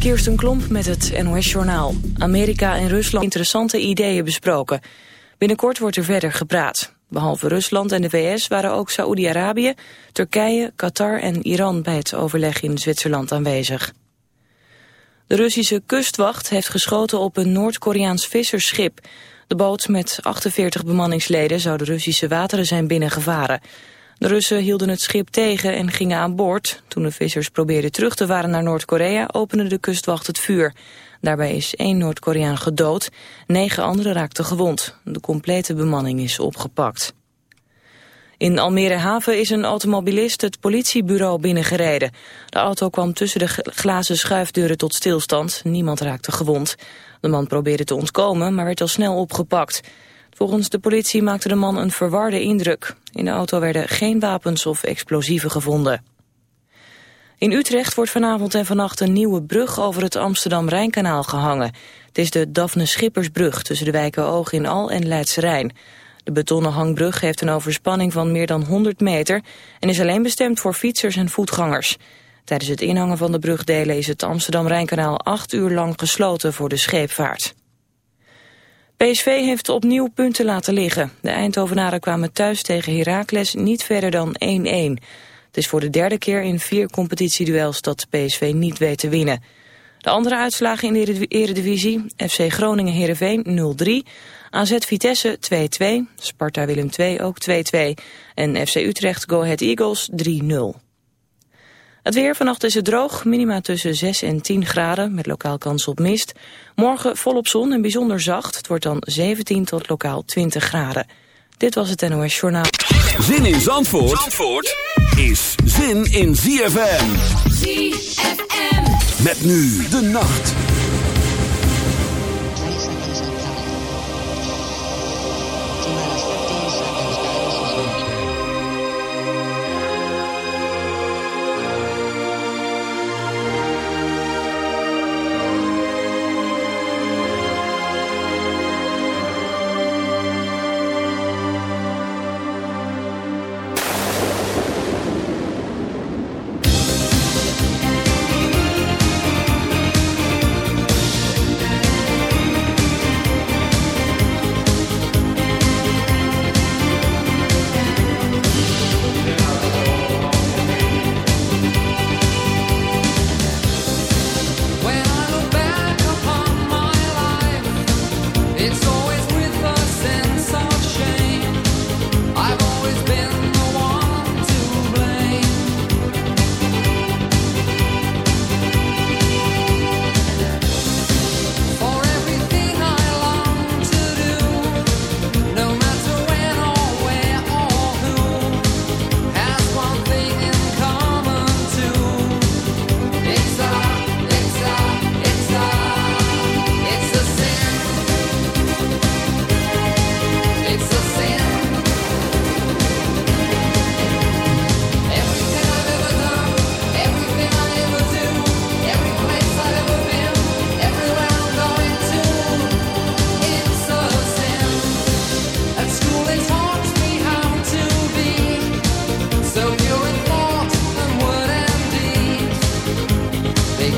Kirsten Klomp met het NOS-journaal. Amerika en Rusland interessante ideeën besproken. Binnenkort wordt er verder gepraat. Behalve Rusland en de VS waren ook Saoedi-Arabië, Turkije, Qatar en Iran bij het overleg in Zwitserland aanwezig. De Russische kustwacht heeft geschoten op een Noord-Koreaans vissersschip. De boot met 48 bemanningsleden zou de Russische wateren zijn binnengevaren. De Russen hielden het schip tegen en gingen aan boord. Toen de vissers probeerden terug te varen naar Noord-Korea opende de kustwacht het vuur. Daarbij is één Noord-Koreaan gedood, negen anderen raakten gewond. De complete bemanning is opgepakt. In Almere Haven is een automobilist het politiebureau binnengereden. De auto kwam tussen de glazen schuifdeuren tot stilstand. Niemand raakte gewond. De man probeerde te ontkomen, maar werd al snel opgepakt. Volgens de politie maakte de man een verwarde indruk. In de auto werden geen wapens of explosieven gevonden. In Utrecht wordt vanavond en vannacht een nieuwe brug over het Amsterdam-Rijnkanaal gehangen. Het is de Daphne Schippersbrug tussen de wijken Oog in Al en Leidse Rijn. De betonnen hangbrug heeft een overspanning van meer dan 100 meter... en is alleen bestemd voor fietsers en voetgangers. Tijdens het inhangen van de brugdelen is het Amsterdam-Rijnkanaal acht uur lang gesloten voor de scheepvaart. PSV heeft opnieuw punten laten liggen. De Eindhovenaren kwamen thuis tegen Heracles niet verder dan 1-1. Het is voor de derde keer in vier competitieduels dat PSV niet weet te winnen. De andere uitslagen in de eredivisie, FC Groningen-Herenveen 0-3, AZ Vitesse 2-2, Sparta Willem II ook 2-2 en FC Utrecht Go Ahead Eagles 3-0. Het weer, vannacht is het droog, minima tussen 6 en 10 graden, met lokaal kans op mist. Morgen volop zon en bijzonder zacht, het wordt dan 17 tot lokaal 20 graden. Dit was het NOS Journaal. Zin in Zandvoort, Zandvoort is zin in ZFM. ZFM. Met nu de nacht.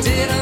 didn't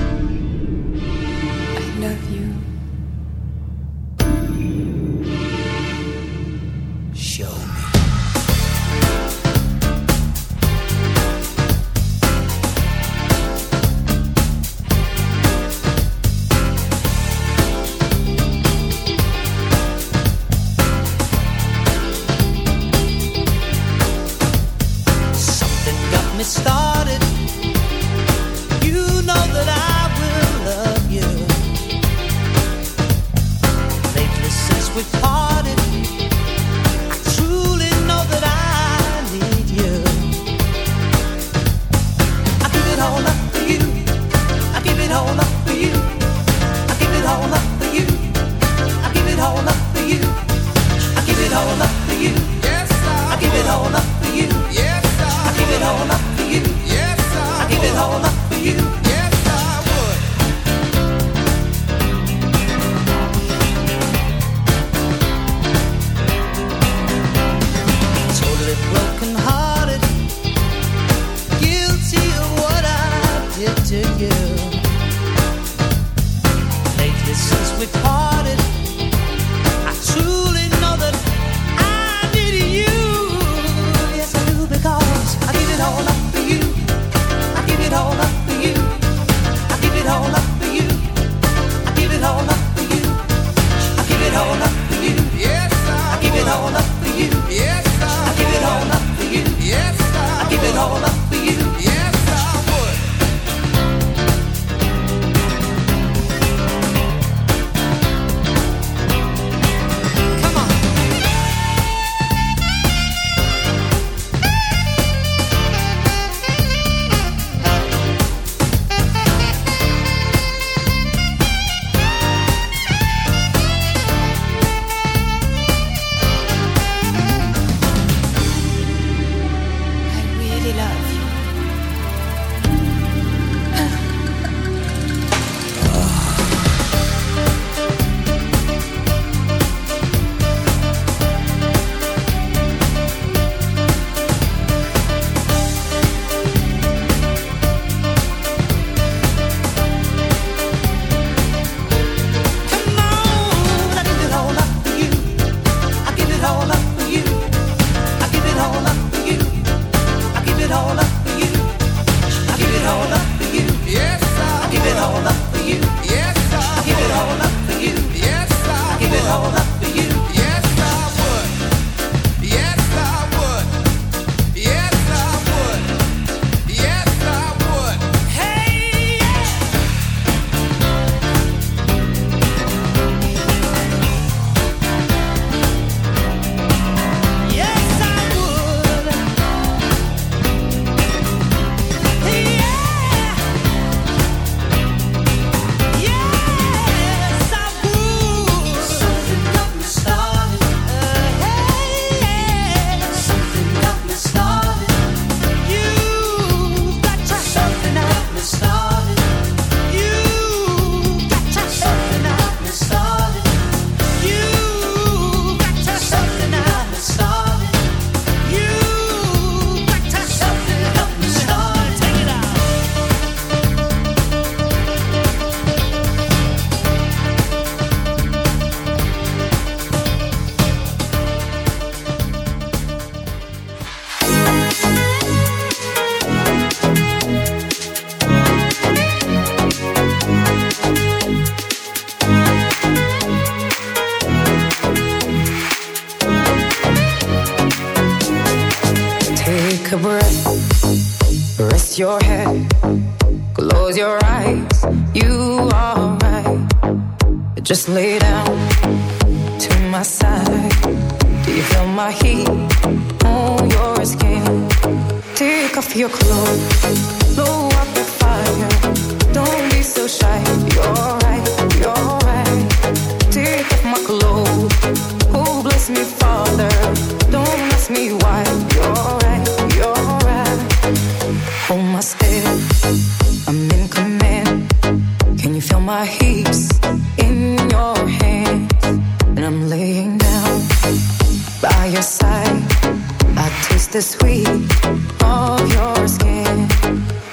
to you.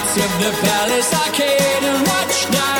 lights of the palace arcade and watch night.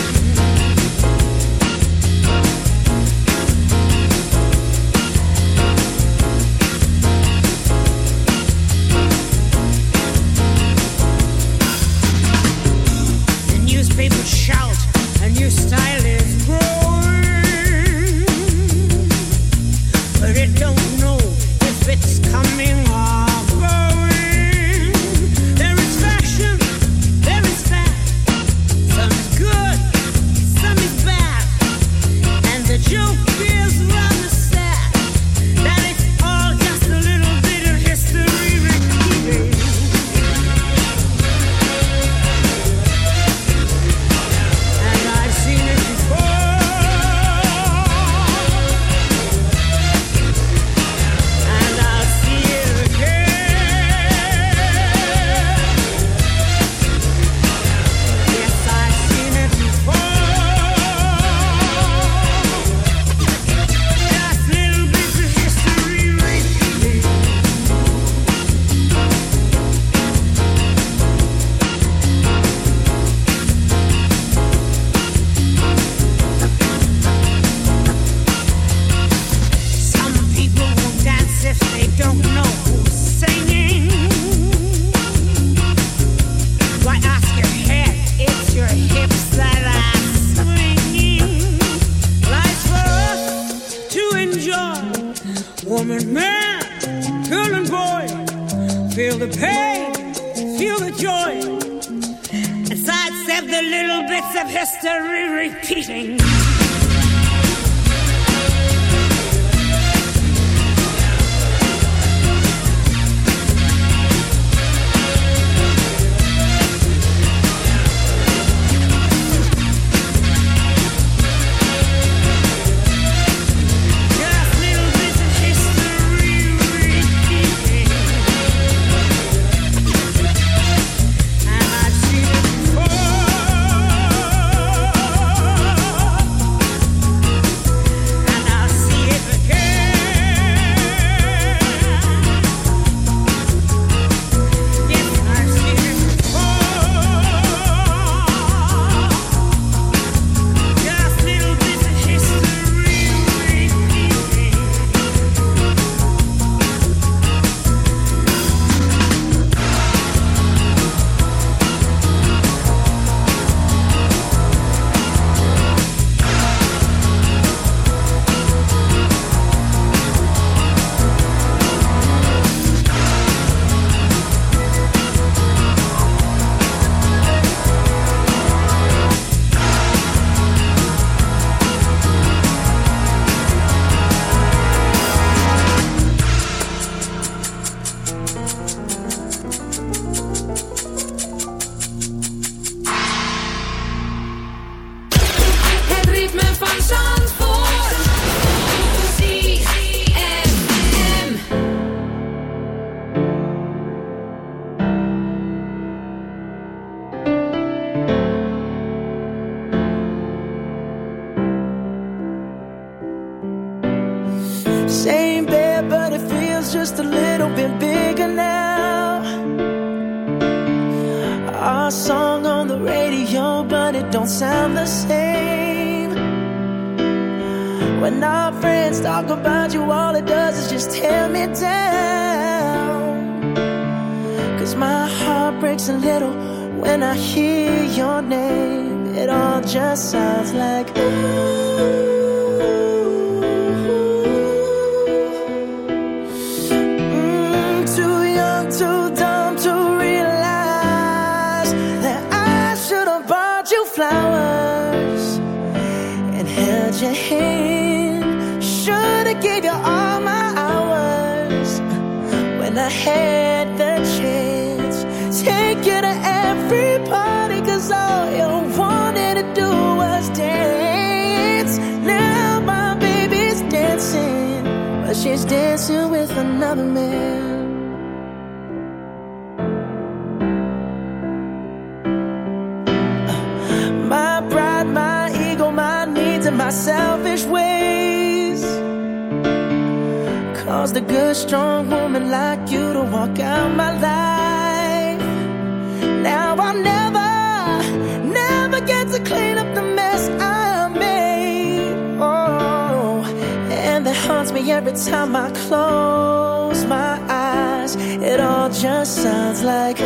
Every time I close my eyes. It all just sounds like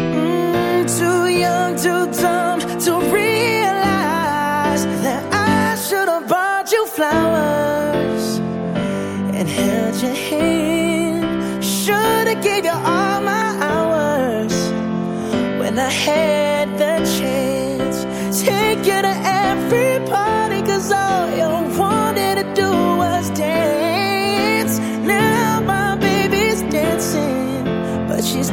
Mm, too young, too dumb to realize that I should have bought you flowers and held your hand. Should have gave you all my hours when I had